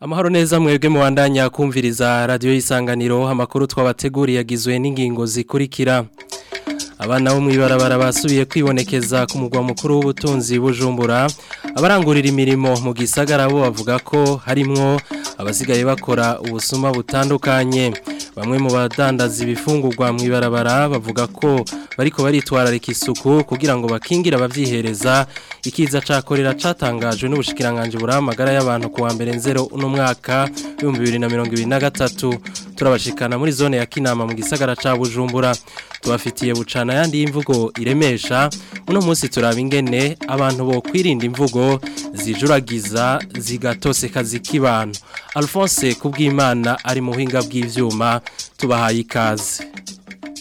amahoro neza mwebwe mubandanya kumviriza radiyo y'isanganiro amakuru twabateguriye agizwe n'ingingo zikurikira abana bo mu ibarabara basubiye kwibonekeza ku mugwa mukuru w'ubutunzi bujumbura abarangurira imirimo mu gisagara bo bavuga ko harimwo abasigaye bakora ubusuma butandukanye bamwe mu badandaza ibifungurwa mu ibarabara bavuga ko bariko baritwararika isuku kugira ngo bakingire abavyihereza ikiza cakorera catangajwe n'ubushikiranganje buramagara y'abantu kuwa mbere nzero uno mwaka gatatu turabashikana muri zone ya Kinama mu gisagara ca Bujumbura tubafitiye bucana yandi y'imvugo iremesha uno munsi turaba ingene abantu bo kwirinda imvugo zijuragiza zigatoseka zikibana Alphonse kubw'Imana ari mu buhinga bw'ivyuma tubahaye ikaze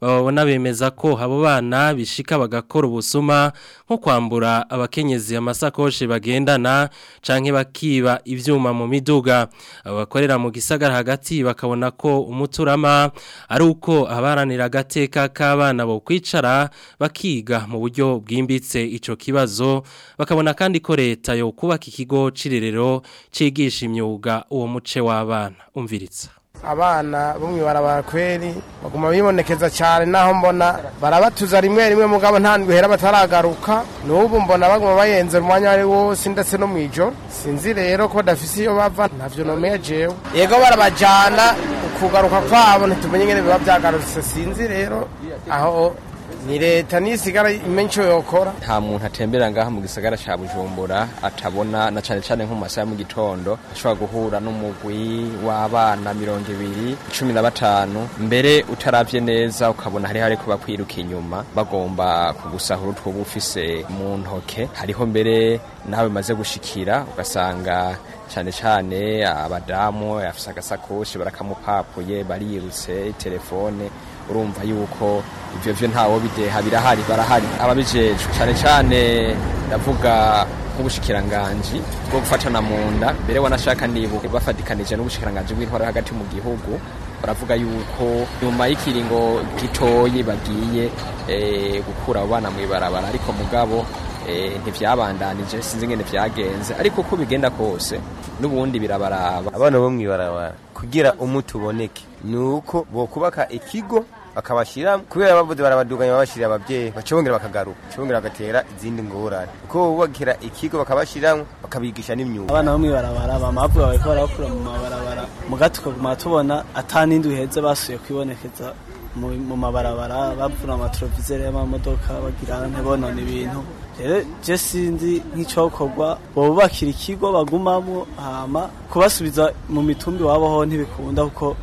bababona bemeza ko abo bana bishika bagakora ubusuma nko kwambura abakenyezi amasakoshi bagendana canke bakiba ibyuma mu miduga abakorera mu gisagara hagati bakabona ko umuturama ari uko abaranira agateka k'abana bo kwicara bakiga mu buryo bwimbitse ico kibazo bakabona kandi ko leta yo kubaka ikigo cirerero cigisha imyuga uwo muce w'abana umviritsa abana bumwe mw'ibarabara kweli baguma bibonekeza cyane naho mbona barabatuza rimwe rimwe mugabo nta bataragaruka n'ubu mbona baguma bayenze umwanya ari wose ndetse no mu sinzi rero ko badafise iyo bava ntavyo nomeye jewe yego barabajyana ukugaruka kwabo ntitumenye ingene biba byagarutse sinzi rero aho ni leta niyo isigara yokora nta muntu atembera ngaha mu gisagara cya bujumbura atabona na cyane cyane nko mu masaha ya mu gitondo ashobora guhura n'umugwi w'abana mirongo ibiri cumi na batanu mbere utarabye neza ukabona hariho ariko bakwiruka inyuma bagomba kugusahura utwo ufise mu ntoke hariho mbere nawe bimaze gushikira ugasanga cyane cyane abadamu afite agasakoshi barakamupapuye barirutse telefone urumva yuko ibyo byo ntawo bideha birahari barahari ababijejwe cyane cyane ndavuga nk'ubushikiranganji bwo gufatana mu nda mbere wanashaka nibuka bafatikanije n'ubushikiranganji bw'intwaro hagati mu gihugu baravuga yuko nyuma y'ikiringo gitoyi bagiye eh, gukura abana mu ibarabara ariko mugabo Eh, ntibyabandanije sinzi ngende byagenze ariko uko bigenda kose n'ubundi birabaraba abana bo mwibarabara kugira umuti uboneke ni uko bokubaka ikigo bakabashyira kubera bavuze barabaduganya babashyira ababyeyi bacongera bakagaruka bacongera bagatera izindi ngorane kuko bubakira ikigo bakabashyiramo bakabigisha n'imyuga abana bamwe barabara bamavuga bariko barakura mu mabarabara mu gato ukaguma tubona ata n'indi basuye kwibonekeza mu mabarabara bapfura amaturovizere y'amamodoka bagira ntibonone ibintu Eh, je sinzi nk'icokorwa bobubakira ikigo bagumamo hama kubasubiza mu mitumbi wabaho ntibikunda kuko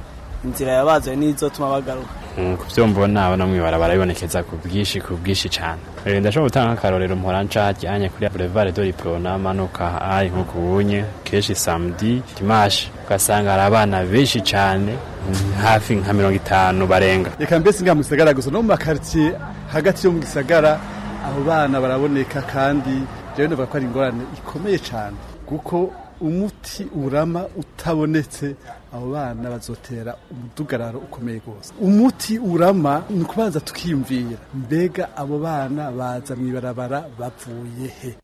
inzira yabazaye n'izotuma bagaruka mm, ku byo mbona abona mwe barabonekeza ku bwinshi ku bwinshi cyane eh, ndashobora gutanga akarorero mpora nshajyanye kuri Boulevard de l'Iprona manuka ari nko kubunye keshi samedi dimanche ugasanga hari abana benshi cyane mm, hafi nka mirongo itanu barenga reka mbese ngaha gusa no mu makaritsiye hagati yo mu gisagara abo bana baraboneka kandi rero navuga ko ari ingorane ikomeye cyane kuko umuti urama utabonetse abo bana bazotera umudugararo ukomeye rwose umuti urama ni ukubanza tukiyumvira mbega abo bana baza mu ibarabara bavuye he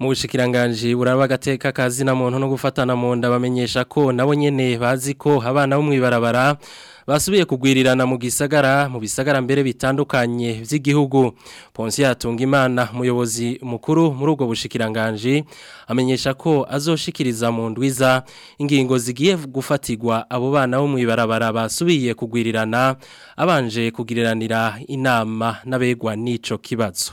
mu bushikiranganji buraba agateka kazina muntu no gufatana mu nda bamenyesha ko nabo nyene bazi ko abana bo mwibarabara basubiye kugwirirana mu gisagara mu bisagara mbere bitandukanye by'igihugu Ponsi yatunga imana umuyobozi mukuru muri ubwo bushikiranganje amenyesha ko azoshikiriza mu ndwiza ingingo zigiye gufatirwa abo bana bo mwibarabara basubiye kugwirirana abanje kugiriranira inama n'abegwa n'ico kibazo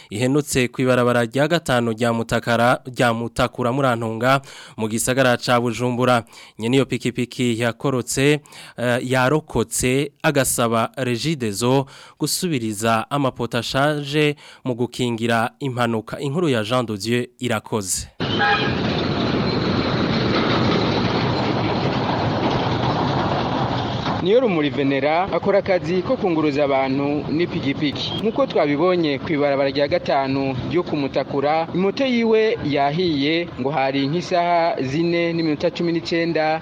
ihenutse ku ibarabara rya gatanu rya mutakura murantunga mu gisagara cya bujumbura nyine iyo pikipiki yakorotse eh, yarokotse agasaba regide zo gusubiriza amapoto ashaje mu gukingira impanuka inkuru ya Jean Dieu irakoze niyo rumuri venera akora akazi ko kunguruza abantu n'ipikipiki nk'uko twabibonye ku ibarabara rya gatanu ryo kumutakura imoto yiwe yahiye ngo hari nk'isaha zine n'iminota cumi n'icyenda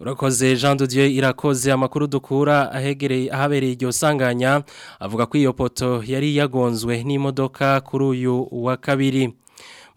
urakoze jean Dieu irakoze amakuru dukura ahegereye ahabereye iryo sanganya avuga ko iyo poto yari yagonzwe n'imodoka kuri uyu wa kabiri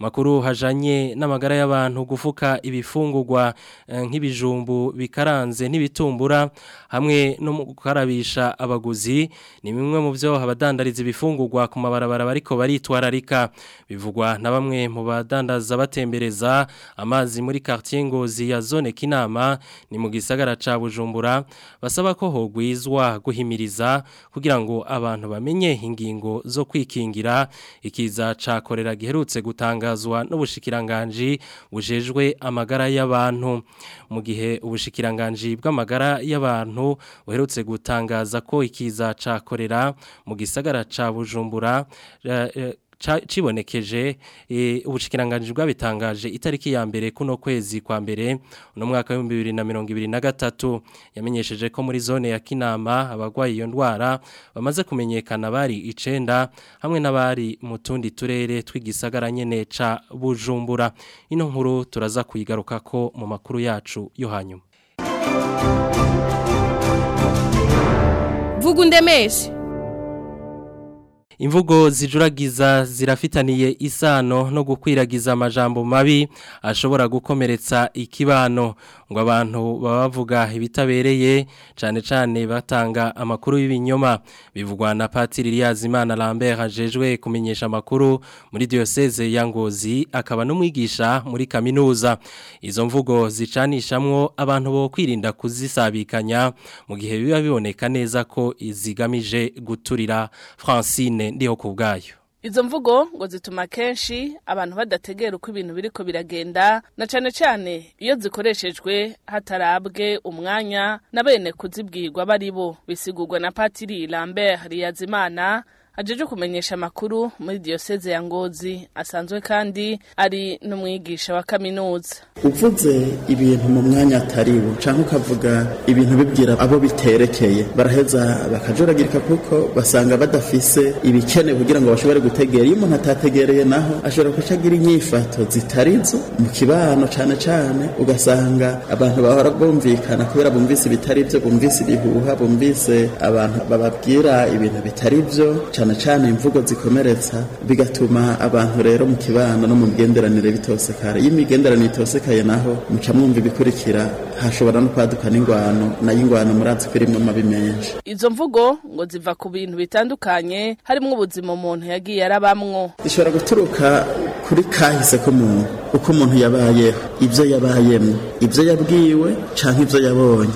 makuru hajanye n'amagara y'abantu gufuka ibifungurwa eh, nk'ibijumbu bikaranze n'ibitumbura hamwe no mu gukarabisha abaguzi ni bimwe mu byo abadandariza ibifungurwa ku mabarabara bariko baritwararika bivugwa na bamwe mu badandaza batembereza amazi muri quartier Ngozi ya zone Kinama ni mu gisagara ca Bujumbura basaba ko hogwizwa guhimiriza kugira ngo abantu bamenye ingingo zo kwikingira ikiza cakorera giherutse gutanga bitangazwa n'ubushikiranganji bujejwe amagara y'abantu mu gihe ubushikiranganji bw'amagara y'abantu uherutse gutangaza ko ikiza cakorera mu gisagara ca Bujumbura eh, eh, cibonekeje e, ubushikiranganje bwabitangaje itariki ya mbere kuno kwezi kwa mbere no mwaka wa 2023 yamenyesheje ko muri zone ya Kinama abagwaye iyo ndwara bamaze kumenyekana bari icenda hamwe n'abari mu tundi turere twigisagara nyene ca Bujumbura ino nkuru turaza kuyigaruka ko mu makuru yacu yo hanyuma Vugu ndemeshe imvugo zijuragiza zirafitaniye isano no gukwiragiza amajambo mabi ashobora gukomeretsa ikibano ngo abantu baba bavuga ibitabereye cyane cyane batanga amakuru y'ibinyoma bivugwa na patiri Liyazimana Lambert ajejwe kumenyesha amakuru muri diocese yangozi Ngozi akaba n'umwigisha muri kaminuza izo mvugo zicanishamwo abantu bo kwirinda kuzisabikanya mu gihe biba biboneka neza ko izigamije guturira Francine ndiho kubgayo Izo mvugo ngo zituma kenshi abantu badategera uko ibintu biri biriko biragenda na cyane cyane iyo zikoreshejwe hatarabwe umwanya na bene kuzibwirwa baribo bisigurwa na Patiri Lambert Riyazimana ajeje kumenyesha amakuru muri diyoseze ya ngozi asanzwe kandi ari n'umwigisha wa kaminuza uvuze ibintu mu mwanya atariwo cyangwa ukavuga ibintu bibwira abo biterekeye baraheza bakajuragirika kuko basanga badafise ibikenewe kugira ngo bashobore gutegera iyo umuntu atategereye naho ashobora kuca agira inyifato zitarizo mu kibano cyane cyane ugasanga abantu bahora bumvikana kubera bumvise ibitari byo bumvise ibihuha bumvise abantu bababwira ibintu bitari byo cyane cyane imvugo zikomeretsa bigatuma abantu rero mu kibano no mu migenderanire bitosekara iyo imigenderanire itosekaye naho muca ibikurikira hashobora no kwadukana ingwano na ingwano muratsi ko irimo amabi menshi izo mvugo ngo ziva ku bintu bitandukanye harimo ubuzima umuntu yagiye arabamwo ishobora guturuka kuri kahise k'umuntu uko umuntu yabayeho ibyo yabayemo ibyo yabwiwe cyangwa ibyo yabonye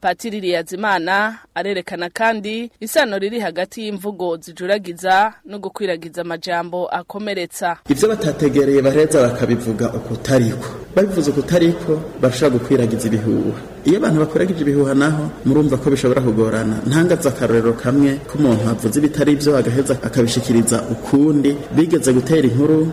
patiri riyazimana arerekana kandi isano riri hagati y'imvugo zijuragiza no gukwiragiza amajambo akomeretsa ibyo batategereye bareza bakabivuga uko babivuze kutariko barashobora gukwiragiza ibihuha iyo abantu bakoraga ibyo bihuha naho murumva ko bishobora kugorana ntangaze akarorero kamwe k’umuntu umuntu avuze ibitari byo agaheza akabishikiriza ukundi bigeze gutera inkuru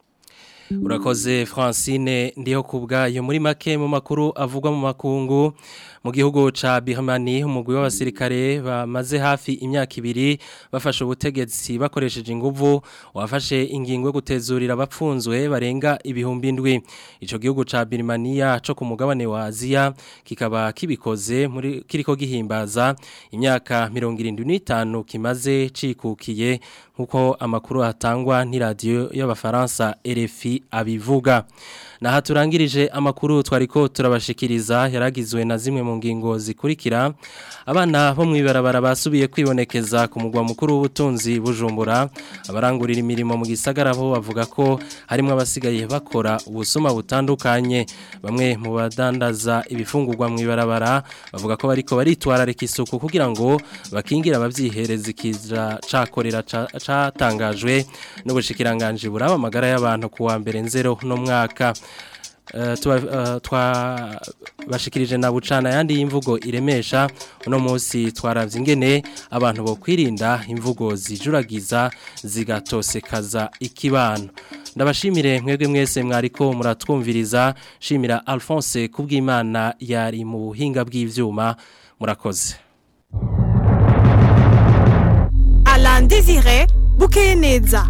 urakoze francine ndiho yo muri make mu makuru avugwa mu makungu mu cha ca Birmani umugwi w'abasirikare bamaze hafi imyaka ibiri bafashe ubutegetsi bakoresheje inguvu wafashe ingingo yo gutezurira abapfunzwe barenga ibihumbi indwi ico gihugu ca Birmania co ku mugabane wa Aziya kikaba kibikoze muri kiriko gihimbaza imyaka 75 kimaze cikukiye nkuko amakuru atangwa ni radio y'abafaransa RFI abivuga na turangirije amakuru twariko turabashikiriza yaragizwe na zimwe mu ngingo zikurikira abana bo mu ibarabara basubiye kwibonekeza ku mugwa mukuru w'ubutunzi bujumbura abarangurira imirimo mu gisagara bo bavuga ko harimo abasigaye bakora ubusuma butandukanye bamwe mu badandaza ibifungurwa mu ibarabara bavuga ko bariko baritwararika isuku kugira ngo bakingira ababyihereza ikiza cakorera catangajwe n'ubushikiranganje buraba amagara y'abantu kuwa mbere nzero no mwaka Eh, twabashikirije eh, na bucana yandi imvugo iremesha uno munsi twarabye ingene abantu bo kwirinda imvugo zijuragiza zigatosekaza ikibano ndabashimire mwebwe mwese mwariko muratwumviriza shimira Alphonse kubw'Imana yari mu buhinga bw'ivyuma murakoze Alain Désiré Bukeneza